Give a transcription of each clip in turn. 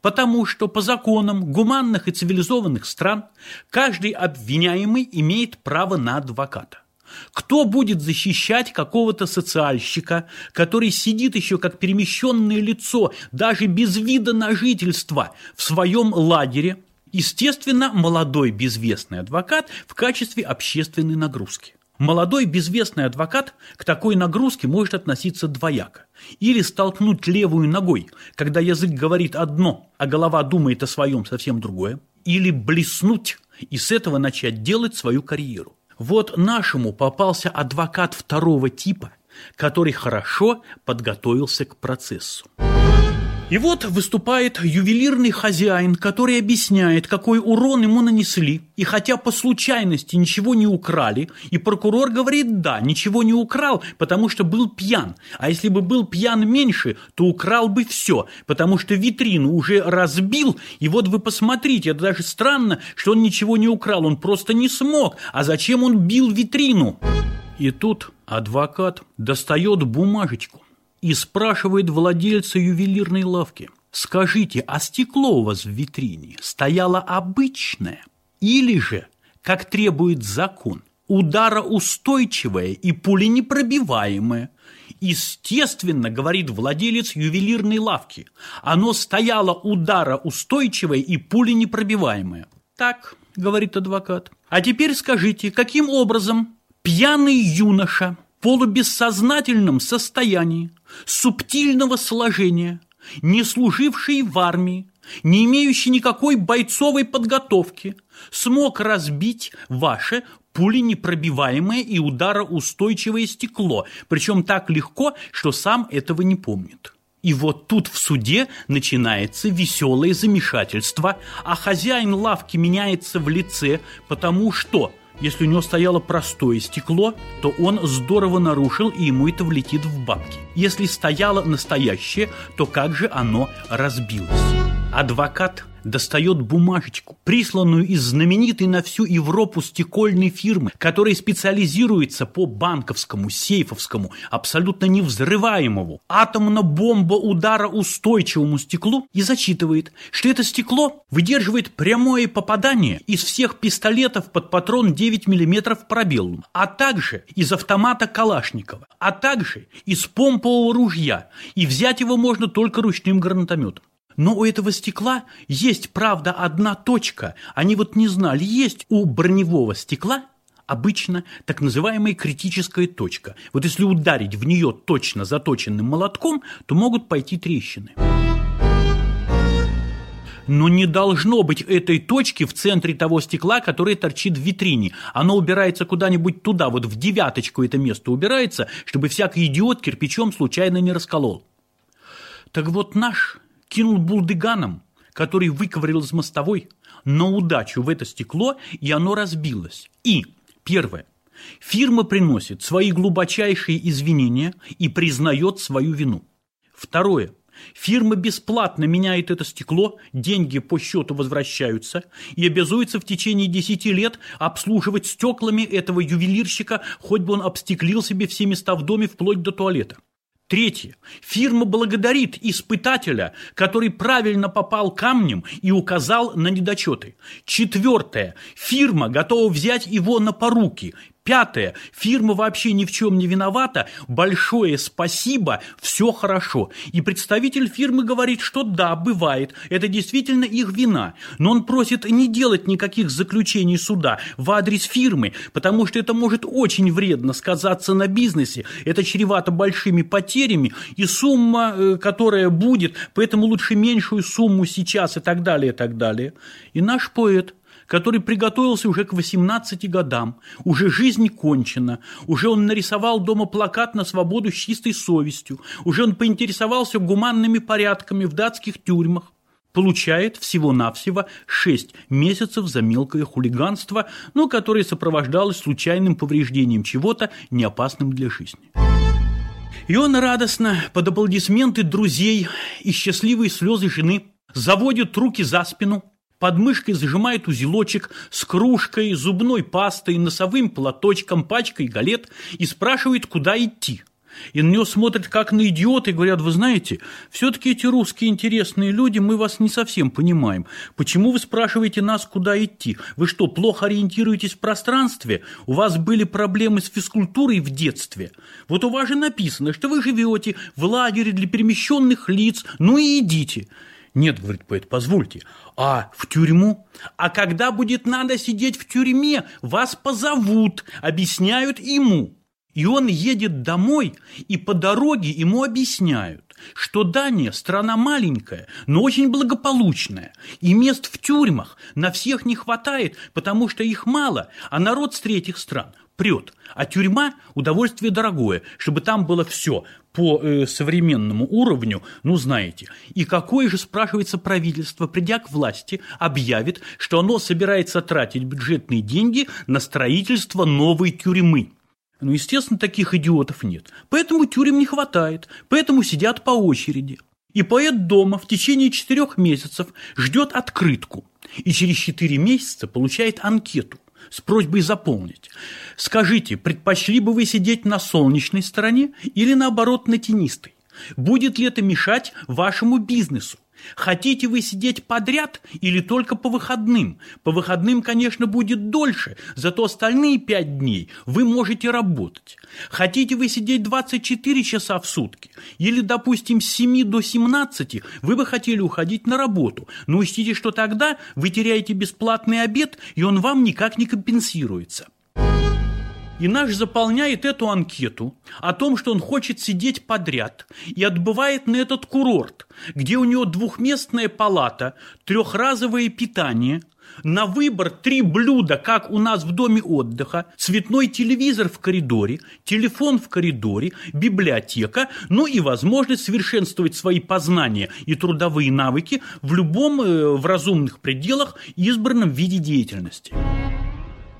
Потому что по законам гуманных и цивилизованных стран каждый обвиняемый имеет право на адвоката. Кто будет защищать какого-то социальщика, который сидит еще как перемещенное лицо, даже без вида на жительство, в своем лагере? Естественно, молодой безвестный адвокат в качестве общественной нагрузки. Молодой безвестный адвокат к такой нагрузке может относиться двояко. Или столкнуть левую ногой, когда язык говорит одно, а голова думает о своем совсем другое. Или блеснуть и с этого начать делать свою карьеру. Вот нашему попался адвокат второго типа, который хорошо подготовился к процессу. И вот выступает ювелирный хозяин, который объясняет, какой урон ему нанесли. И хотя по случайности ничего не украли, и прокурор говорит, да, ничего не украл, потому что был пьян. А если бы был пьян меньше, то украл бы все, потому что витрину уже разбил. И вот вы посмотрите, это даже странно, что он ничего не украл, он просто не смог. А зачем он бил витрину? И тут адвокат достает бумажечку и спрашивает владельца ювелирной лавки, «Скажите, а стекло у вас в витрине стояло обычное или же, как требует закон, удароустойчивое и пуленепробиваемое?» Естественно, говорит владелец ювелирной лавки, оно стояло удароустойчивое и пуленепробиваемое. Так, говорит адвокат. А теперь скажите, каким образом пьяный юноша полубессознательном состоянии, субтильного сложения, не служивший в армии, не имеющий никакой бойцовой подготовки, смог разбить ваше пуленепробиваемое и удароустойчивое стекло, причем так легко, что сам этого не помнит. И вот тут в суде начинается веселое замешательство, а хозяин лавки меняется в лице, потому что – если у него стояло простое стекло, то он здорово нарушил, и ему это влетит в бабки. Если стояло настоящее, то как же оно разбилось? Адвокат достает бумажечку, присланную из знаменитой на всю Европу стекольной фирмы, которая специализируется по банковскому, сейфовскому, абсолютно невзрываемому, атомно-бомба-удароустойчивому стеклу и зачитывает, что это стекло выдерживает прямое попадание из всех пистолетов под патрон 9 мм пробеллум, а также из автомата Калашникова, а также из помпового ружья, и взять его можно только ручным гранатометом. Но у этого стекла есть, правда, одна точка. Они вот не знали, есть у броневого стекла обычно так называемая критическая точка. Вот если ударить в нее точно заточенным молотком, то могут пойти трещины. Но не должно быть этой точки в центре того стекла, которое торчит в витрине. Оно убирается куда-нибудь туда, вот в девяточку это место убирается, чтобы всякий идиот кирпичом случайно не расколол. Так вот наш кинул булдыганом, который выковырил из мостовой, на удачу в это стекло, и оно разбилось. И, первое, фирма приносит свои глубочайшие извинения и признает свою вину. Второе, Фирма бесплатно меняет это стекло, деньги по счету возвращаются и обязуется в течение 10 лет обслуживать стеклами этого ювелирщика, хоть бы он обстеклил себе все места в доме вплоть до туалета. Третье. Фирма благодарит испытателя, который правильно попал камнем и указал на недочеты. Четвертое. Фирма готова взять его на поруки. Пятое. Фирма вообще ни в чем не виновата. Большое спасибо, все хорошо. И представитель фирмы говорит, что да, бывает, это действительно их вина. Но он просит не делать никаких заключений суда в адрес фирмы, потому что это может очень вредно сказаться на бизнесе. Это чревато большими потерями и сумма, э, которая будет, поэтому лучше меньшую сумму сейчас и так далее, и так далее. И наш поэт – который приготовился уже к 18 годам, уже жизнь кончена, уже он нарисовал дома плакат на свободу с чистой совестью, уже он поинтересовался гуманными порядками в датских тюрьмах, получает всего-навсего 6 месяцев за мелкое хулиганство, но которое сопровождалось случайным повреждением чего-то, неопасным для жизни. И он радостно, под аплодисменты друзей и счастливые слезы жены, заводит руки за спину – под мышкой зажимает узелочек с кружкой, зубной пастой, носовым платочком, пачкой галет и спрашивает, куда идти. и на него смотрят как на идиота и говорят, вы знаете, все-таки эти русские интересные люди, мы вас не совсем понимаем. Почему вы спрашиваете нас, куда идти? Вы что, плохо ориентируетесь в пространстве? У вас были проблемы с физкультурой в детстве? Вот у вас же написано, что вы живете в лагере для перемещенных лиц, ну и идите. Нет, говорит поэт, позвольте. А в тюрьму? А когда будет надо сидеть в тюрьме, вас позовут, объясняют ему. И он едет домой, и по дороге ему объясняют, что Дания – страна маленькая, но очень благополучная, и мест в тюрьмах на всех не хватает, потому что их мало, а народ с третьих стран прет. А тюрьма – удовольствие дорогое, чтобы там было все по э, современному уровню, ну знаете. И какое же, спрашивается, правительство, придя к власти, объявит, что оно собирается тратить бюджетные деньги на строительство новой тюрьмы – ну, естественно, таких идиотов нет. Поэтому тюрем не хватает, поэтому сидят по очереди. И поэт дома в течение четырех месяцев ждет открытку. И через четыре месяца получает анкету с просьбой заполнить. Скажите, предпочли бы вы сидеть на солнечной стороне или наоборот на тенистой? Будет ли это мешать вашему бизнесу? Хотите вы сидеть подряд или только по выходным? По выходным, конечно, будет дольше, зато остальные пять дней вы можете работать. Хотите вы сидеть 24 часа в сутки? Или, допустим, с 7 до 17 вы бы хотели уходить на работу, но учтите, что тогда вы теряете бесплатный обед, и он вам никак не компенсируется. И наш заполняет эту анкету о том, что он хочет сидеть подряд и отбывает на этот курорт, где у него двухместная палата, трехразовое питание, на выбор три блюда, как у нас в доме отдыха, цветной телевизор в коридоре, телефон в коридоре, библиотека, ну и возможность совершенствовать свои познания и трудовые навыки в любом э, в разумных пределах избранном виде деятельности.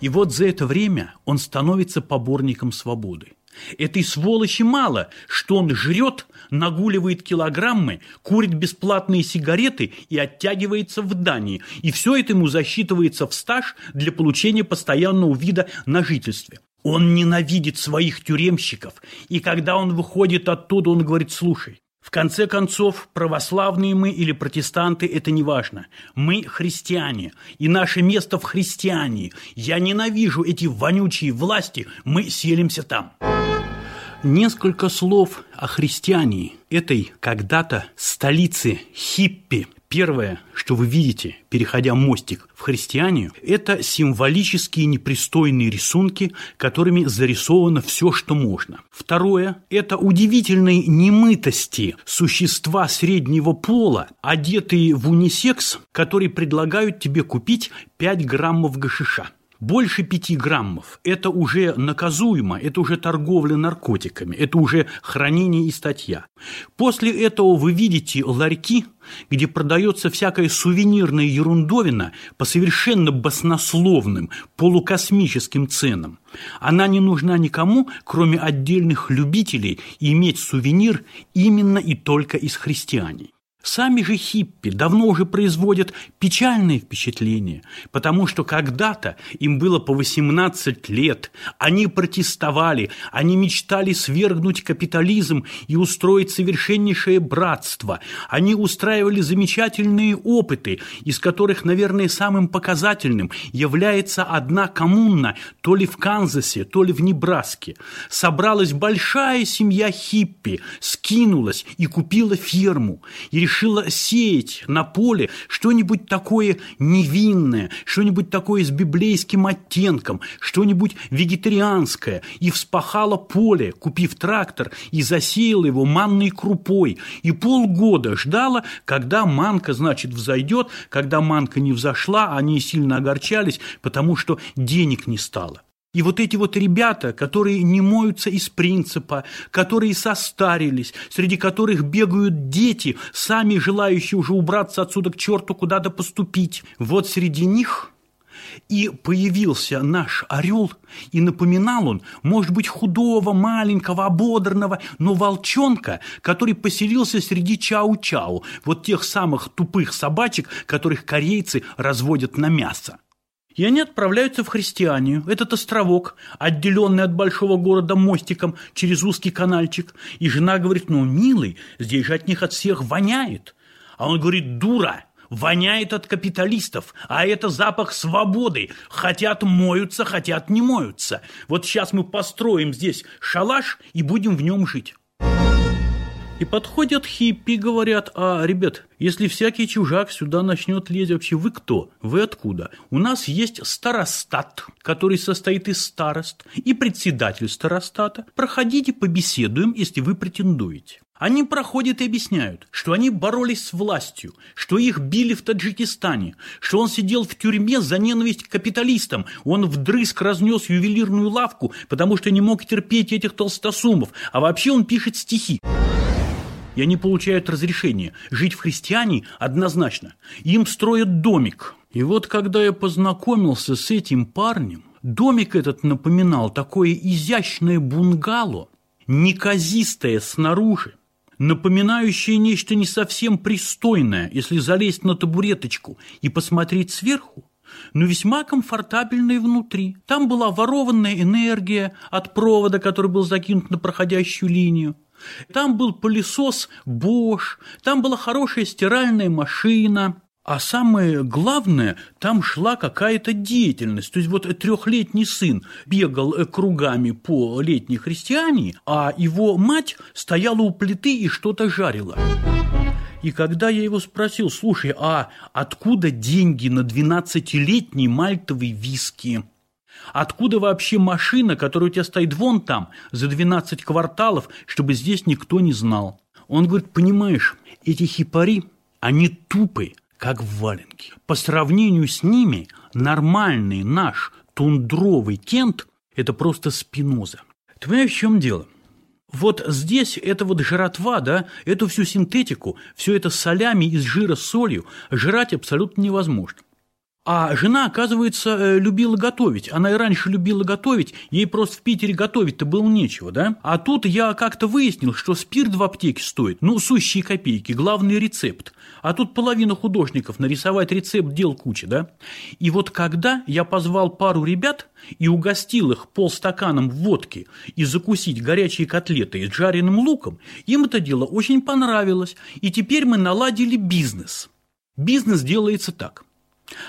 И вот за это время он становится поборником свободы. Этой сволочи мало, что он жрет, нагуливает килограммы, курит бесплатные сигареты и оттягивается в Дании. И все это ему засчитывается в стаж для получения постоянного вида на жительстве. Он ненавидит своих тюремщиков, и когда он выходит оттуда, он говорит, слушай, в конце концов, православные мы или протестанты – это не важно. Мы христиане, и наше место в христиане. Я ненавижу эти вонючие власти, мы селимся там. Несколько слов о христиане, этой когда-то столице хиппи, Первое, что вы видите, переходя мостик в христиане, это символические непристойные рисунки, которыми зарисовано все, что можно. Второе, это удивительные немытости существа среднего пола, одетые в унисекс, которые предлагают тебе купить 5 граммов гашиша. Больше пяти граммов – это уже наказуемо, это уже торговля наркотиками, это уже хранение и статья. После этого вы видите ларьки, где продается всякая сувенирная ерундовина по совершенно баснословным, полукосмическим ценам. Она не нужна никому, кроме отдельных любителей, иметь сувенир именно и только из христиане. Сами же хиппи давно уже производят печальное впечатление, потому что когда-то им было по 18 лет, они протестовали, они мечтали свергнуть капитализм и устроить совершеннейшее братство, они устраивали замечательные опыты, из которых, наверное, самым показательным является одна коммуна, то ли в Канзасе, то ли в Небраске. Собралась большая семья хиппи, скинулась и купила ферму, и решила сеять на поле что-нибудь такое невинное, что-нибудь такое с библейским оттенком, что-нибудь вегетарианское, и вспахала поле, купив трактор, и засеяла его манной крупой, и полгода ждала, когда манка, значит, взойдет, когда манка не взошла, они сильно огорчались, потому что денег не стало. И вот эти вот ребята, которые не моются из принципа, которые состарились, среди которых бегают дети, сами желающие уже убраться отсюда к черту куда-то поступить, вот среди них и появился наш орел, и напоминал он, может быть, худого, маленького, ободранного, но волчонка, который поселился среди чау-чау, вот тех самых тупых собачек, которых корейцы разводят на мясо. И они отправляются в Христианию, этот островок, отделенный от большого города мостиком через узкий канальчик. И жена говорит, ну, милый, здесь же от них от всех воняет. А он говорит, дура, воняет от капиталистов, а это запах свободы. Хотят моются, хотят не моются. Вот сейчас мы построим здесь шалаш и будем в нем жить. И подходят хиппи говорят, а, ребят, если всякий чужак сюда начнет лезть, вообще вы кто? Вы откуда? У нас есть старостат, который состоит из старост, и председатель старостата. Проходите, побеседуем, если вы претендуете. Они проходят и объясняют, что они боролись с властью, что их били в Таджикистане, что он сидел в тюрьме за ненависть к капиталистам, он вдрызг разнес ювелирную лавку, потому что не мог терпеть этих толстосумов, а вообще он пишет стихи и они получают разрешение жить в христиане однозначно. Им строят домик. И вот когда я познакомился с этим парнем, домик этот напоминал такое изящное бунгало, неказистое снаружи, напоминающее нечто не совсем пристойное, если залезть на табуреточку и посмотреть сверху, но весьма комфортабельное внутри. Там была ворованная энергия от провода, который был закинут на проходящую линию. Там был пылесос Bosch, там была хорошая стиральная машина, а самое главное, там шла какая-то деятельность. То есть вот трехлетний сын бегал э, кругами по летней христиане, а его мать стояла у плиты и что-то жарила. И когда я его спросил, слушай, а откуда деньги на 12-летний мальтовый виски? Откуда вообще машина, которая у тебя стоит вон там, за 12 кварталов, чтобы здесь никто не знал? Он говорит, понимаешь, эти хипари, они тупые, как в валенке. По сравнению с ними нормальный наш тундровый Кент – это просто спиноза. Ты понимаешь, в чем дело? Вот здесь это вот жратва, да, эту всю синтетику, все это солями из жира с солью жрать абсолютно невозможно. А жена, оказывается, э, любила готовить. Она и раньше любила готовить, ей просто в Питере готовить-то было нечего, да? А тут я как-то выяснил, что спирт в аптеке стоит, ну, сущие копейки, главный рецепт. А тут половина художников нарисовать рецепт дел куча, да? И вот когда я позвал пару ребят и угостил их полстаканом водки и закусить горячие котлеты с жареным луком, им это дело очень понравилось, и теперь мы наладили бизнес. Бизнес делается так –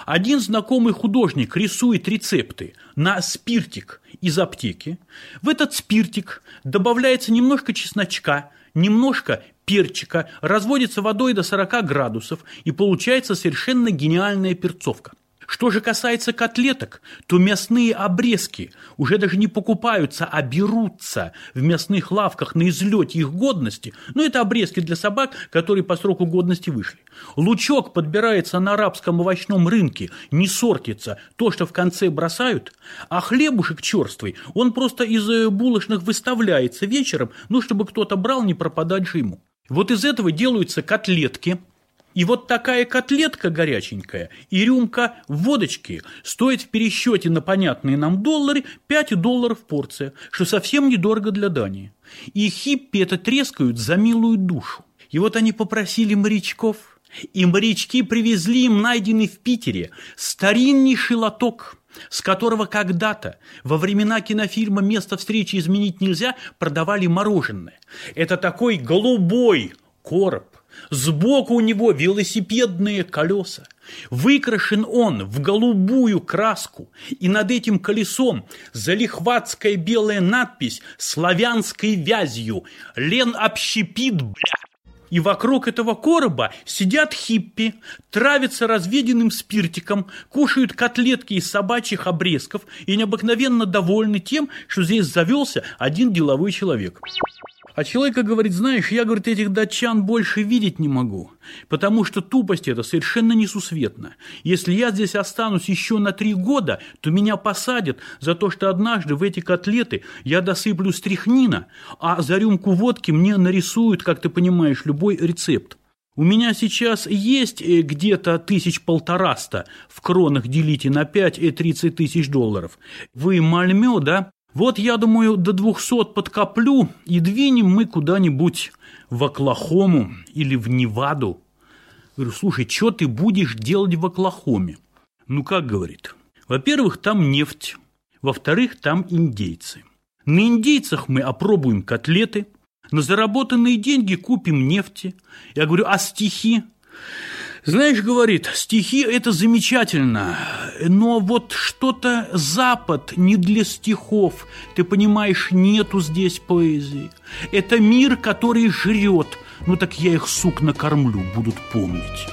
один знакомый художник рисует рецепты на спиртик из аптеки. В этот спиртик добавляется немножко чесночка, немножко перчика, разводится водой до 40 градусов и получается совершенно гениальная перцовка. Что же касается котлеток, то мясные обрезки уже даже не покупаются, а берутся в мясных лавках на излете их годности. Но это обрезки для собак, которые по сроку годности вышли. Лучок подбирается на арабском овощном рынке, не сортится, то, что в конце бросают, а хлебушек черствый, он просто из э, булочных выставляется вечером, ну, чтобы кто-то брал, не пропадать же ему. Вот из этого делаются котлетки – и вот такая котлетка горяченькая и рюмка водочки стоит в пересчете на понятные нам доллары 5 долларов порция, что совсем недорого для Дании. И хиппи это трескают за милую душу. И вот они попросили морячков, и морячки привезли им найденный в Питере стариннейший лоток, с которого когда-то во времена кинофильма «Место встречи изменить нельзя» продавали мороженое. Это такой голубой короб, Сбоку у него велосипедные колеса. Выкрашен он в голубую краску, и над этим колесом залихватская белая надпись славянской вязью «Лен общепит, бля». И вокруг этого короба сидят хиппи, травятся разведенным спиртиком, кушают котлетки из собачьих обрезков и необыкновенно довольны тем, что здесь завелся один деловой человек. А человека говорит, знаешь, я, говорит, этих датчан больше видеть не могу, потому что тупость это совершенно несусветна. Если я здесь останусь еще на три года, то меня посадят за то, что однажды в эти котлеты я досыплю стряхнина, а за рюмку водки мне нарисуют, как ты понимаешь, любой рецепт. У меня сейчас есть э, где-то тысяч полтораста, в кронах делите на пять и тридцать тысяч долларов. Вы Мальмё, да? Вот, я думаю, до 200 подкоплю, и двинем мы куда-нибудь в Оклахому или в Неваду. Говорю, слушай, что ты будешь делать в Оклахоме? Ну, как говорит, Во-первых, там нефть. Во-вторых, там индейцы. На индейцах мы опробуем котлеты, на заработанные деньги купим нефти. Я говорю, а стихи? Знаешь, говорит, стихи – это замечательно, но вот что-то Запад не для стихов, ты понимаешь, нету здесь поэзии. Это мир, который жрет, ну так я их, сук, накормлю, будут помнить.